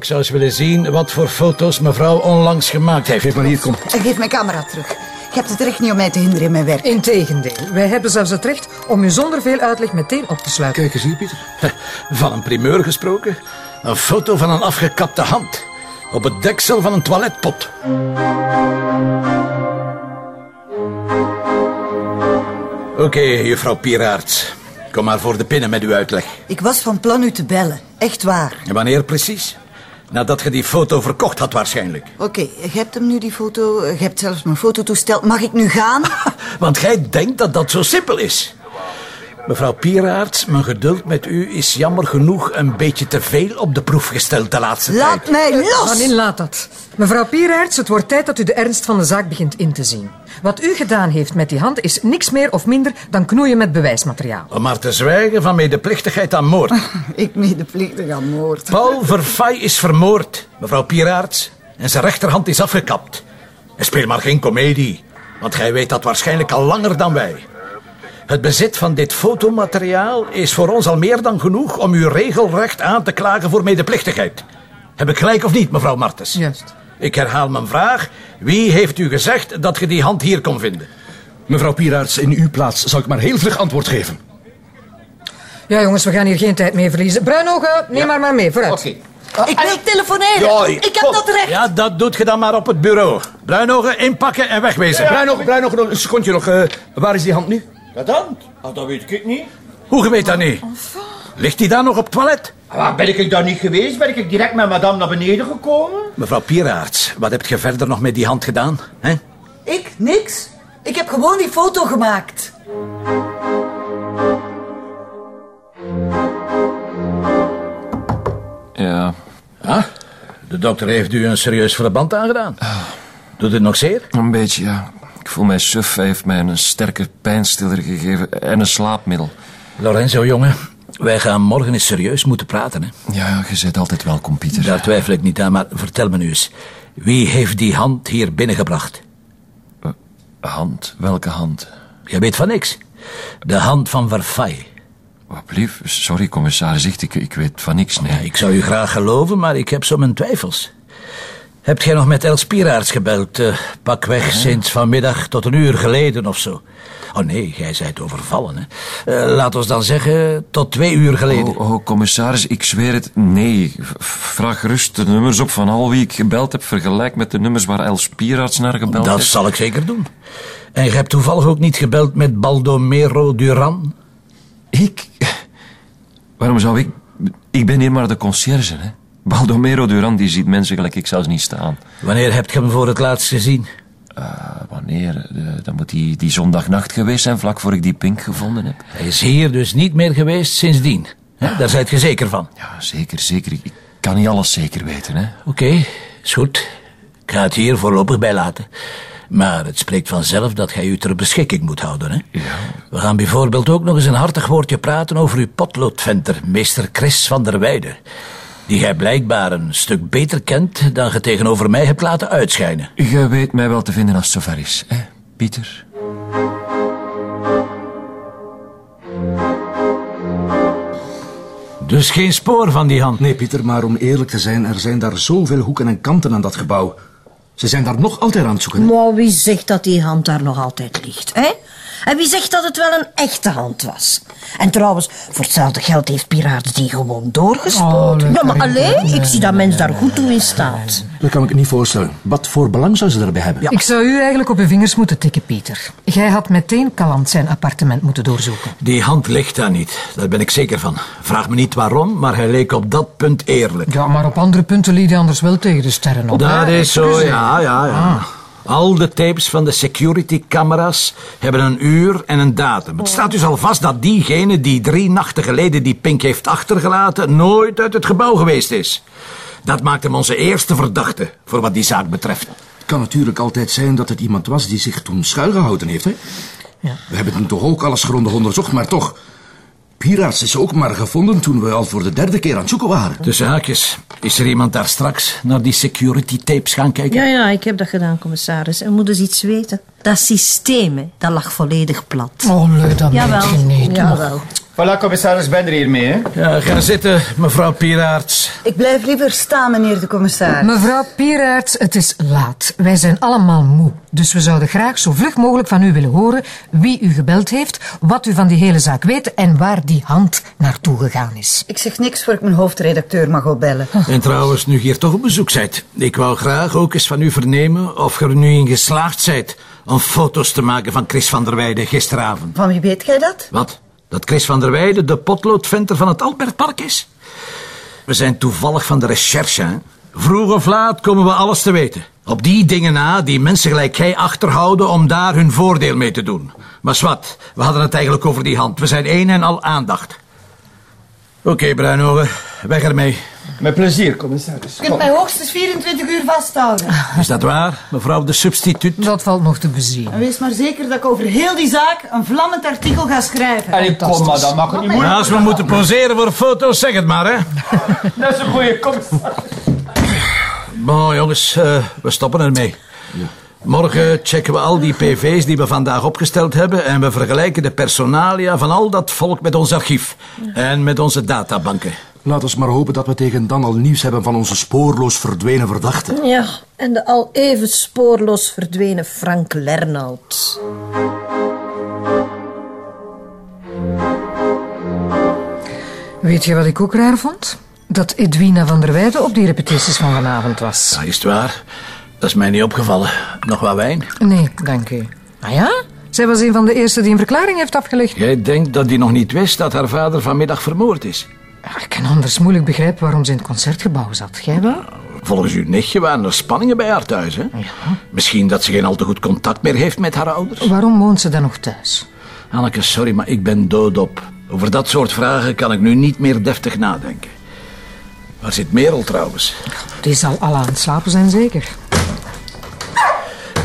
Ik zou eens willen zien wat voor foto's mevrouw onlangs gemaakt heeft. Geef maar hier, kom. En geef mijn camera terug. Je hebt het recht niet om mij te hinderen in mijn werk. Integendeel, wij hebben zelfs het recht om u zonder veel uitleg meteen op te sluiten. Kijk eens hier, Pieter. Van een primeur gesproken. Een foto van een afgekapte hand. Op het deksel van een toiletpot. Oké, juffrouw Pieraerts. Kom maar voor de pinnen met uw uitleg. Ik was van plan u te bellen. Echt waar. En wanneer precies? Nadat je die foto verkocht had waarschijnlijk. Oké, je hebt hem nu, die foto. Je hebt zelfs mijn fototoestel. Mag ik nu gaan? Want jij denkt dat dat zo simpel is. Mevrouw Pieraerts, mijn geduld met u is jammer genoeg een beetje te veel op de proef gesteld de laatste tijd. Laat mij los! Anin, laat dat. Mevrouw Pieraerts, het wordt tijd dat u de ernst van de zaak begint in te zien. Wat u gedaan heeft met die hand is niks meer of minder dan knoeien met bewijsmateriaal. Om maar te zwijgen van medeplichtigheid aan moord. Ik medeplichtig aan moord. Paul Verfay is vermoord, mevrouw Pieraerts. En zijn rechterhand is afgekapt. En speel maar geen komedie, want gij weet dat waarschijnlijk al langer dan wij. Het bezit van dit fotomateriaal is voor ons al meer dan genoeg om u regelrecht aan te klagen voor medeplichtigheid. Heb ik gelijk of niet, mevrouw Martens? Juist. Ik herhaal mijn vraag. Wie heeft u gezegd dat je die hand hier kon vinden? Mevrouw Pieraerts, in uw plaats zal ik maar heel vlug antwoord geven. Ja, jongens, we gaan hier geen tijd meer verliezen. Bruinogen, neem maar maar mee, vooruit. Ik wil telefoneren. Ja, ik heb dat recht. Ja, dat doet je dan maar op het bureau. Bruinogen, inpakken en wegwezen. Bruinogen, Bruinogen, nog een secondje nog. eh, waar is die hand nu? Dat dan? Ah, dat weet ik niet. Hoe je weet dat niet? Ligt hij daar nog op het toilet? Ah, Waar ben ik daar niet geweest? Ben ik direct met madame naar beneden gekomen? Mevrouw Pieraerts, wat heb je verder nog met die hand gedaan? Hè? Ik? Niks. Ik heb gewoon die foto gemaakt. Ja, Ah, de dokter heeft u een serieus verband aangedaan. Doet het nog zeer? een beetje, ja. Ik voel mij suf. Hij heeft mij een sterke pijnstiller gegeven en een slaapmiddel. Lorenzo, jongen, wij gaan morgen eens serieus moeten praten. Hè? Ja, je zit altijd welkom, Pieter. Daar twijfel ik niet aan, maar vertel me nu eens. Wie heeft die hand hier binnengebracht? Hand? Welke hand? Je weet van niks. De hand van Verfay. Wat blief? Sorry, commissaris. Ik, ik weet van niks, nee. Ik zou u graag geloven, maar ik heb zo mijn twijfels. Hebt gij nog met Els Pieraerts gebeld? eh, pakweg sinds vanmiddag tot een uur geleden of zo. Oh nee, jij zijt overvallen, hè. Eh, laat ons dan zeggen, tot twee uur geleden. Oh, oh, commissaris, ik zweer het. Nee. Vraag gerust de nummers op van al wie ik gebeld heb. Vergelijk met de nummers waar Els Pieraerts naar gebeld Dat heeft. zal ik zeker doen. En je hebt toevallig ook niet gebeld met Baldomero Duran? Ik? Waarom zou ik... Ik ben hier maar de conciërge, hè. Baldomero Duran, die ziet mensen gelijk ik zelfs niet staan. Wanneer hebt je hem voor het laatst gezien? Uh, wanneer? Eh, dan moet die, die zondagnacht geweest zijn, vlak voor ik die pink gevonden heb. Hij is hier dus niet meer geweest sindsdien. Hè? Daar zijt je zeker van. Ja, zeker, zeker. Ik kan niet alles zeker weten, hè. Oké, is goed. Ik ga het hier voorlopig bij laten. Maar het spreekt vanzelf dat gij u ter beschikking moet houden. Hè? Ja. We gaan bijvoorbeeld ook nog eens een hartig woordje praten over uw potloodventer, meester Chris van der Weijden. Die gij blijkbaar een stuk beter kent dan je tegenover mij hebt laten uitschijnen. Je weet mij wel te vinden als het zover is, hè, Pieter? Dus geen spoor van die hand. Nee, Pieter, maar om eerlijk te zijn, er zijn daar zoveel hoeken en kanten aan dat gebouw. Ze zijn daar nog altijd aan het zoeken. hè? Maar wie zegt dat die hand daar nog altijd ligt, hè? En wie zegt dat het wel een echte hand was? En trouwens, voor hetzelfde geld heeft Piraats die gewoon doorgespoeld. Oh, ja, maar alleen, ik zie dat mens daar goed toe in staat. Dat kan ik me niet voorstellen. Wat voor belang zou ze daarbij hebben? Ik zou u eigenlijk op uw vingers moeten tikken, Pieter. Jij had meteen Kalant zijn appartement moeten doorzoeken. Die hand ligt daar niet, daar ben ik zeker van. Vraag me niet waarom, maar hij leek op dat punt eerlijk. Ja, maar op andere punten liet hij anders wel tegen de sterren op. Dat hè? is zo, ja, ja, ja. Al de tapes van de security-camera's hebben een uur en een datum. Het staat dus al vast dat diegene die drie nachten geleden die pink heeft achtergelaten... nooit uit het gebouw geweest is. Dat maakt hem onze eerste verdachte, voor wat die zaak betreft. Het kan natuurlijk altijd zijn dat het iemand was die zich toen schuilgehouden heeft, hè? Ja. We hebben toen toch ook alles grondig onderzocht, maar toch... Piraats is ook maar gevonden toen we al voor de derde keer aan het zoeken waren. Tussen haakjes, is er iemand daar straks naar die security-tapes gaan kijken? Ja, ja, ik heb dat gedaan, commissaris. En moet eens iets weten. Dat systeem, hè, dat lag volledig plat. Oh, leuk, dat Jawel, weet je niet. jawel. Voilà, commissaris, ben er hiermee, hè? Ja, ga zitten, mevrouw Pieraerts. Ik blijf liever staan, meneer de commissaris. Mevrouw Pieraerts, het is laat. Wij zijn allemaal moe. Dus we zouden graag zo vlug mogelijk van u willen horen wie u gebeld heeft, wat u van die hele zaak weet en waar die hand naartoe gegaan is. Ik zeg niks voor ik mijn hoofdredacteur mag opbellen. En trouwens, nu je hier toch op bezoek bent, ik wou graag ook eens van u vernemen of je er nu in geslaagd bent om foto's te maken van Chris van der Weijden gisteravond. Van wie weet jij dat? Wat? Dat Chris van der Weijden de potloodventer van het Albertpark is? We zijn toevallig van de recherche, hè? Vroeg of laat komen we alles te weten. Op die dingen na die mensen gelijk jij achterhouden om daar hun voordeel mee te doen. Maar zwart, we hadden het eigenlijk over die hand. We zijn één en al aandacht. Oké, Bruinogen, weg ermee. Met plezier, commissaris. Je kunt mij hoogstens 24 uur vasthouden. Is dat waar, mevrouw de substituut? Dat valt nog te bezien. En wees maar zeker dat ik over heel die zaak een vlammend artikel ga schrijven. Allee, kom maar, dan mag niet Nou, moeilijk. als we moeten poseren voor foto's, zeg het maar, hè. Dat is een goeie commissaris. Bon, jongens, eh, we stoppen ermee. Morgen checken we al die PV's die we vandaag opgesteld hebben... en we vergelijken de personalia van al dat volk met ons archief. En met onze databanken. Laat ons maar hopen dat we tegen dan al nieuws hebben van onze spoorloos verdwenen verdachte. Ja, en de al even spoorloos verdwenen Frank Lernout. Weet je wat ik ook raar vond? Dat Edwina van der Weijden op die repetities van vanavond was. Is het waar? Dat is mij niet opgevallen. Nog wat wijn? Nee, dank u. Ah ja? Zij was een van de eerste die een verklaring heeft afgelegd. Jij denkt dat hij nog niet wist dat haar vader vanmiddag vermoord is? Ik kan anders moeilijk begrijpen waarom ze in het concertgebouw zat. Jij wel? Volgens uw nichtje waren er spanningen bij haar thuis, hè? Misschien dat ze geen al te goed contact meer heeft met haar ouders? Waarom woont ze dan nog thuis? Anneke, sorry, maar ik ben doodop. Over dat soort vragen kan ik nu niet meer deftig nadenken. Waar zit Merel trouwens? Die zal al aan het slapen zijn, zeker.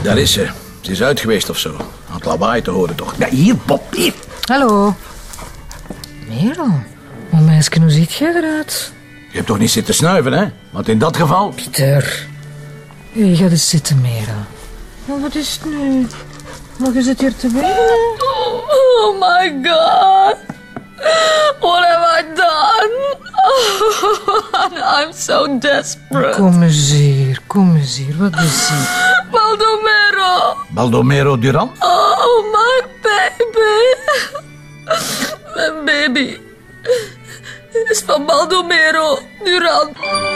Daar is ze. Ze is uit geweest of zo. Aan het lawaai te horen toch? Ja, hier, Bob, hier. Hallo. Merel. Maar meisje, hoe ziet jij eruit? Je hebt toch niet zitten snuiven, hè? Want in dat geval... Pieter. Je gaat eens zitten. Maar wat is het nu? Maar je zit hier te wenen. Oh my god. What have I done? I'm so desperate. Kom eens hier, kom eens hier. Wat is het? Baldomero. Baldomero Duran? Oh, my baby. Mijn baby is van Baldomero Duran.